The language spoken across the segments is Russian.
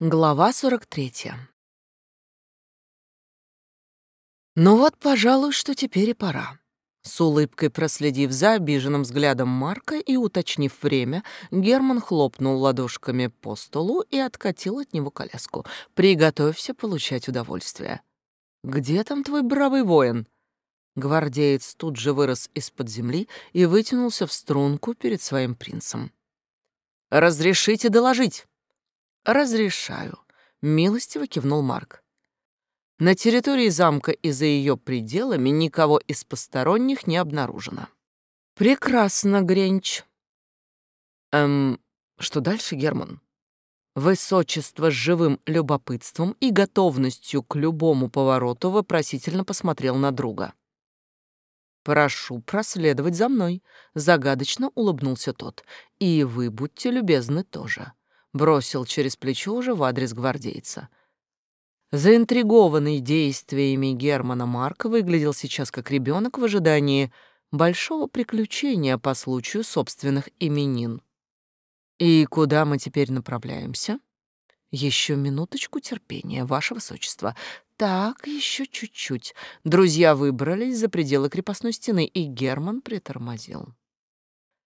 Глава 43. Ну вот, пожалуй, что теперь и пора. С улыбкой проследив за обиженным взглядом Марка и уточнив время, Герман хлопнул ладошками по столу и откатил от него коляску. «Приготовься получать удовольствие». «Где там твой бравый воин?» Гвардеец тут же вырос из-под земли и вытянулся в струнку перед своим принцем. «Разрешите доложить!» «Разрешаю», — милостиво кивнул Марк. На территории замка и за ее пределами никого из посторонних не обнаружено. «Прекрасно, Гренч». «Эм, что дальше, Герман?» Высочество с живым любопытством и готовностью к любому повороту вопросительно посмотрел на друга. «Прошу проследовать за мной», — загадочно улыбнулся тот. «И вы будьте любезны тоже бросил через плечо уже в адрес гвардейца. Заинтригованный действиями Германа Марка выглядел сейчас как ребенок в ожидании большого приключения по случаю собственных именин. «И куда мы теперь направляемся?» «Еще минуточку терпения, ваше высочество. Так, еще чуть-чуть». Друзья выбрались за пределы крепостной стены, и Герман притормозил.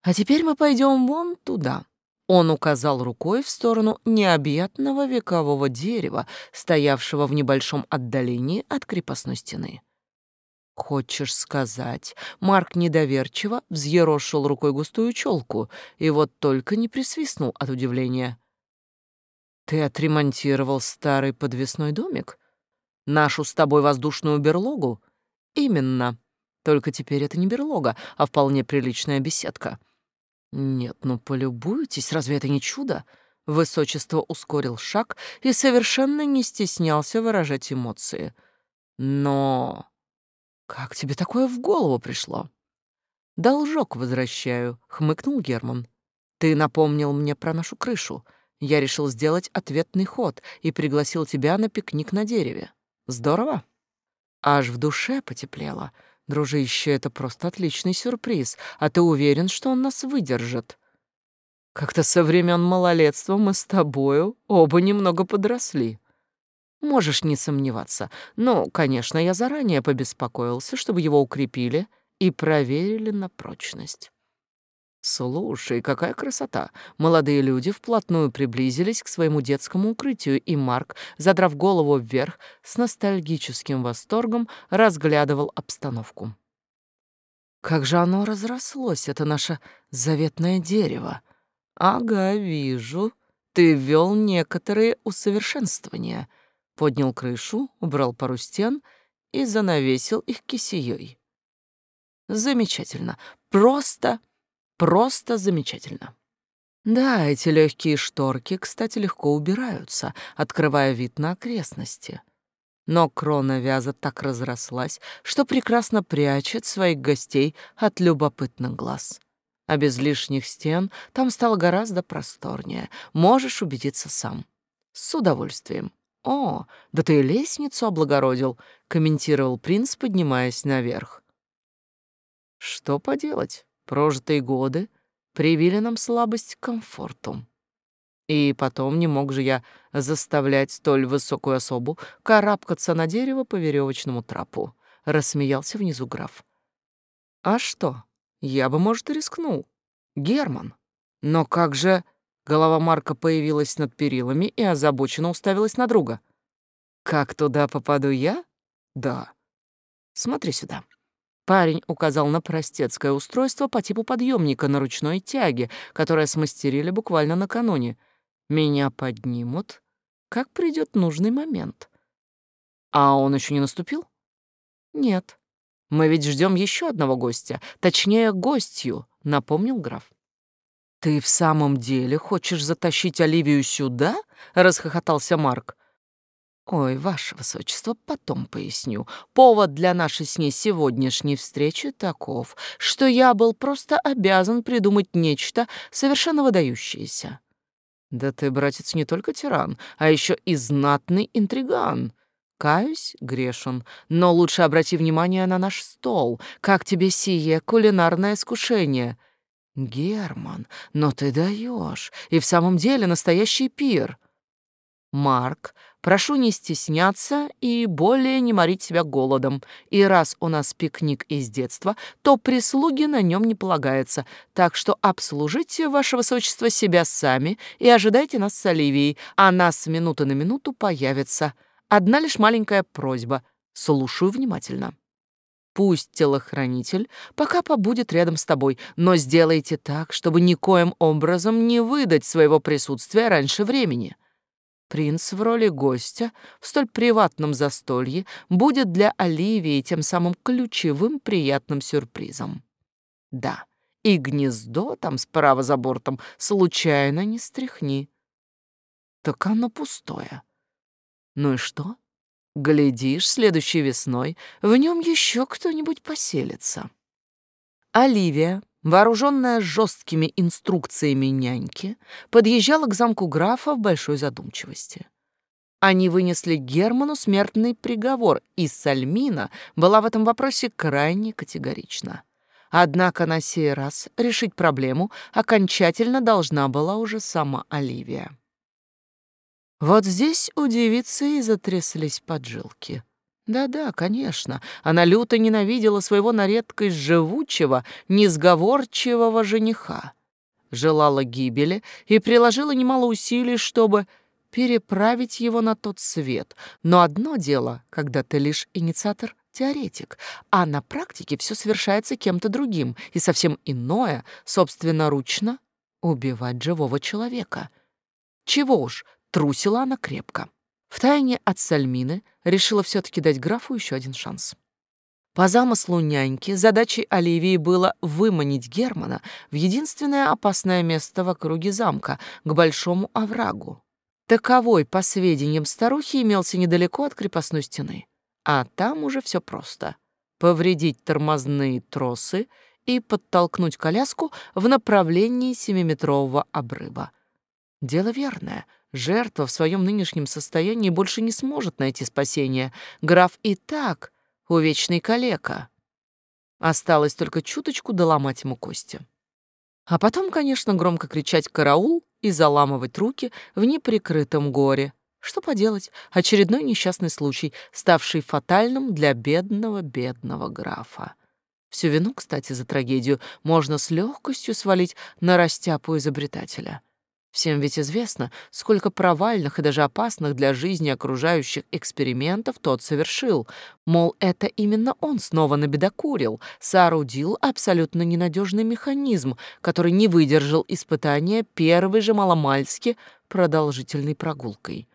«А теперь мы пойдем вон туда». Он указал рукой в сторону необъятного векового дерева, стоявшего в небольшом отдалении от крепостной стены. «Хочешь сказать?» Марк недоверчиво взъерошил рукой густую челку и вот только не присвистнул от удивления. «Ты отремонтировал старый подвесной домик? Нашу с тобой воздушную берлогу?» «Именно. Только теперь это не берлога, а вполне приличная беседка». Нет, ну полюбуйтесь, разве это не чудо? Высочество ускорил шаг и совершенно не стеснялся выражать эмоции. Но как тебе такое в голову пришло? Должок возвращаю, хмыкнул Герман. Ты напомнил мне про нашу крышу. Я решил сделать ответный ход и пригласил тебя на пикник на дереве. Здорово? Аж в душе потеплело. Дружище, это просто отличный сюрприз, а ты уверен, что он нас выдержит? Как-то со времен малолетства мы с тобою оба немного подросли. Можешь не сомневаться. Ну, конечно, я заранее побеспокоился, чтобы его укрепили и проверили на прочность. Слушай, какая красота! Молодые люди вплотную приблизились к своему детскому укрытию, и Марк, задрав голову вверх, с ностальгическим восторгом разглядывал обстановку. Как же оно разрослось, это наше заветное дерево. Ага, вижу. Ты ввел некоторые усовершенствования. Поднял крышу, убрал пару стен и занавесил их кисеей. Замечательно. Просто Просто замечательно. Да, эти легкие шторки, кстати, легко убираются, открывая вид на окрестности. Но крона вяза так разрослась, что прекрасно прячет своих гостей от любопытных глаз. А без лишних стен там стало гораздо просторнее. Можешь убедиться сам. С удовольствием. «О, да ты лестницу облагородил», — комментировал принц, поднимаясь наверх. «Что поделать? Прожитые годы привили нам слабость к комфорту. И потом не мог же я заставлять столь высокую особу карабкаться на дерево по веревочному трапу. Рассмеялся внизу граф. А что? Я бы, может, и рискнул. Герман. Но как же... Голова Марка появилась над перилами и озабоченно уставилась на друга. «Как туда попаду я?» «Да». «Смотри сюда». Парень указал на простецкое устройство по типу подъемника на ручной тяге, которое смастерили буквально накануне. Меня поднимут, как придет нужный момент. А он еще не наступил? Нет. Мы ведь ждем еще одного гостя, точнее, гостью, напомнил граф. «Ты в самом деле хочешь затащить Оливию сюда?» — расхохотался Марк. «Ой, ваше высочество, потом поясню. Повод для нашей с ней сегодняшней встречи таков, что я был просто обязан придумать нечто совершенно выдающееся». «Да ты, братец, не только тиран, а еще и знатный интриган», Каюсь, грешен, но лучше обрати внимание на наш стол. Как тебе сие кулинарное искушение? Герман, но ты даешь, и в самом деле настоящий пир. Марк, прошу не стесняться и более не морить себя голодом. И раз у нас пикник из детства, то прислуги на нем не полагается. Так что обслужите, ваше высочество, себя сами и ожидайте нас с Оливией. Она с минуты на минуту появится. Одна лишь маленькая просьба. Слушаю внимательно. Пусть телохранитель пока побудет рядом с тобой, но сделайте так, чтобы никоим образом не выдать своего присутствия раньше времени. Принц в роли гостя в столь приватном застолье будет для Оливии тем самым ключевым приятным сюрпризом. Да, и гнездо там справа за бортом случайно не стряхни. Так оно пустое. Ну и что? Глядишь, следующей весной в нем еще кто-нибудь поселится. Оливия вооруженная жесткими инструкциями няньки, подъезжала к замку графа в большой задумчивости. Они вынесли Герману смертный приговор, и Сальмина была в этом вопросе крайне категорична. Однако на сей раз решить проблему окончательно должна была уже сама Оливия. Вот здесь у девицы и затряслись поджилки. Да-да, конечно, она люто ненавидела своего на редкость живучего, несговорчивого жениха. Желала гибели и приложила немало усилий, чтобы переправить его на тот свет. Но одно дело, когда ты лишь инициатор теоретик, а на практике все совершается кем-то другим, и совсем иное, собственноручно, убивать живого человека. Чего уж, трусила она крепко. Втайне от Сальмины решила все-таки дать графу еще один шанс. По замыслу няньки задачей Оливии было выманить Германа в единственное опасное место в округе замка, к большому оврагу. Таковой, по сведениям старухи, имелся недалеко от крепостной стены. А там уже все просто. Повредить тормозные тросы и подтолкнуть коляску в направлении семиметрового обрыва. Дело верное — Жертва в своем нынешнем состоянии больше не сможет найти спасения. Граф и так увечный калека. Осталось только чуточку доломать ему кости. А потом, конечно, громко кричать «караул» и заламывать руки в неприкрытом горе. Что поделать, очередной несчастный случай, ставший фатальным для бедного-бедного графа. Всю вину, кстати, за трагедию можно с легкостью свалить на растяпу изобретателя. Всем ведь известно, сколько провальных и даже опасных для жизни окружающих экспериментов тот совершил. Мол, это именно он снова набедокурил, соорудил абсолютно ненадежный механизм, который не выдержал испытания первой же маломальски продолжительной прогулкой.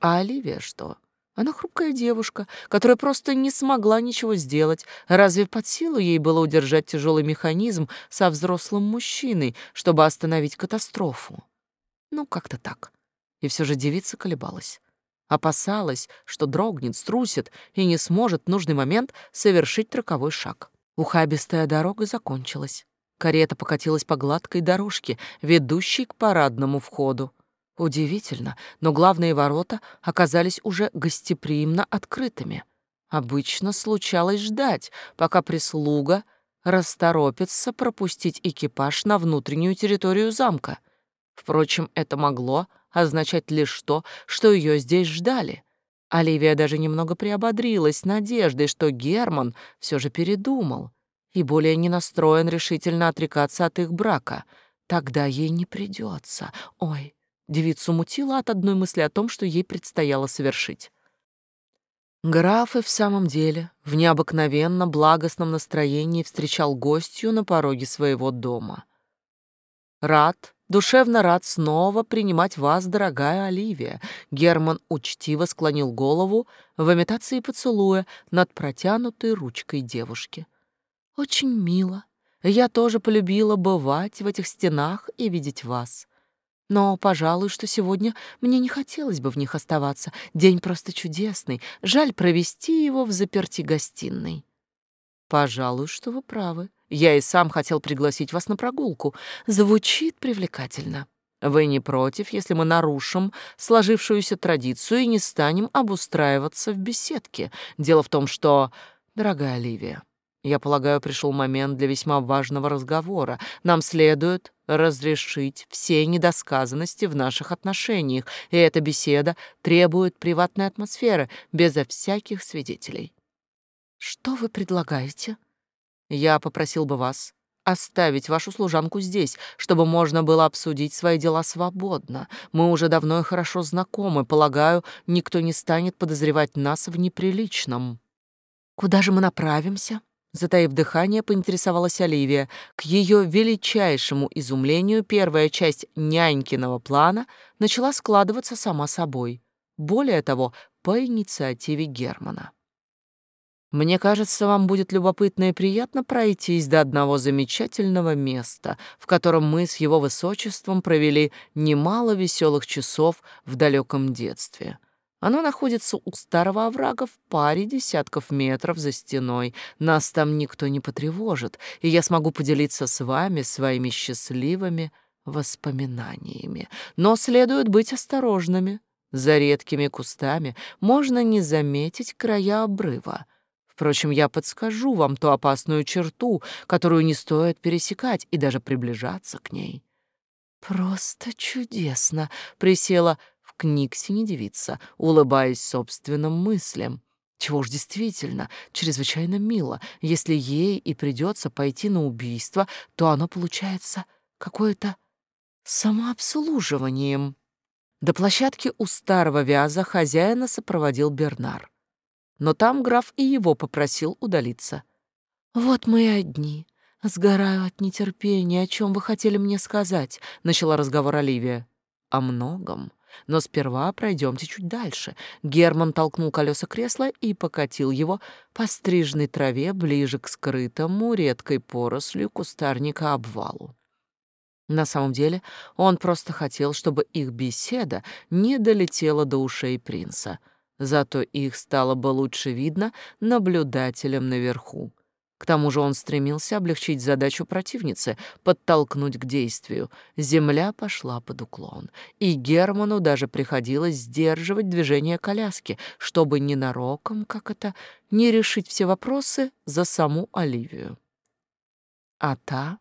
А Оливия что? Она хрупкая девушка, которая просто не смогла ничего сделать. Разве под силу ей было удержать тяжелый механизм со взрослым мужчиной, чтобы остановить катастрофу? Ну, как-то так. И все же девица колебалась. Опасалась, что дрогнет, струсит и не сможет в нужный момент совершить роковой шаг. Ухабистая дорога закончилась. Карета покатилась по гладкой дорожке, ведущей к парадному входу. Удивительно, но главные ворота оказались уже гостеприимно открытыми. Обычно случалось ждать, пока прислуга расторопится пропустить экипаж на внутреннюю территорию замка — Впрочем, это могло означать лишь то, что ее здесь ждали. Оливия даже немного приободрилась надеждой, что Герман все же передумал и более не настроен решительно отрекаться от их брака. Тогда ей не придется. Ой, девицу мутила от одной мысли о том, что ей предстояло совершить. Граф и в самом деле в необыкновенно благостном настроении встречал гостью на пороге своего дома. Рад Душевно рад снова принимать вас, дорогая Оливия. Герман учтиво склонил голову в имитации поцелуя над протянутой ручкой девушки. Очень мило. Я тоже полюбила бывать в этих стенах и видеть вас. Но, пожалуй, что сегодня мне не хотелось бы в них оставаться. День просто чудесный. Жаль провести его в заперти гостиной. Пожалуй, что вы правы. Я и сам хотел пригласить вас на прогулку. Звучит привлекательно. Вы не против, если мы нарушим сложившуюся традицию и не станем обустраиваться в беседке? Дело в том, что, дорогая Оливия, Я полагаю, пришел момент для весьма важного разговора. Нам следует разрешить все недосказанности в наших отношениях, и эта беседа требует приватной атмосферы, безо всяких свидетелей. Что вы предлагаете? Я попросил бы вас оставить вашу служанку здесь, чтобы можно было обсудить свои дела свободно. Мы уже давно и хорошо знакомы, полагаю, никто не станет подозревать нас в неприличном. Куда же мы направимся? Затаив дыхание, поинтересовалась Оливия. К ее величайшему изумлению первая часть нянькиного плана начала складываться сама собой. Более того, по инициативе Германа. Мне кажется, вам будет любопытно и приятно пройтись до одного замечательного места, в котором мы с его высочеством провели немало веселых часов в далеком детстве. Оно находится у старого оврага в паре десятков метров за стеной. Нас там никто не потревожит, и я смогу поделиться с вами своими счастливыми воспоминаниями. Но следует быть осторожными. За редкими кустами можно не заметить края обрыва. Впрочем, я подскажу вам ту опасную черту, которую не стоит пересекать и даже приближаться к ней. Просто чудесно, присела в книгсине девица, улыбаясь собственным мыслям. Чего уж действительно, чрезвычайно мило. Если ей и придется пойти на убийство, то оно получается какое-то самообслуживанием. До площадки у старого вяза хозяина сопроводил Бернар но там граф и его попросил удалиться. «Вот мы и одни. Сгораю от нетерпения. О чем вы хотели мне сказать?» — начала разговор Оливия. «О многом. Но сперва пройдемте чуть дальше». Герман толкнул колеса кресла и покатил его по стрижной траве ближе к скрытому редкой порослью кустарника обвалу. На самом деле он просто хотел, чтобы их беседа не долетела до ушей принца — Зато их стало бы лучше видно наблюдателям наверху. К тому же он стремился облегчить задачу противницы, подтолкнуть к действию. Земля пошла под уклон, и Герману даже приходилось сдерживать движение коляски, чтобы ненароком, как это, не решить все вопросы за саму Оливию. А та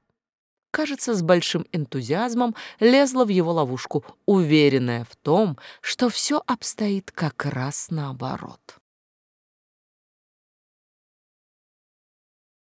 кажется, с большим энтузиазмом лезла в его ловушку, уверенная в том, что все обстоит как раз наоборот.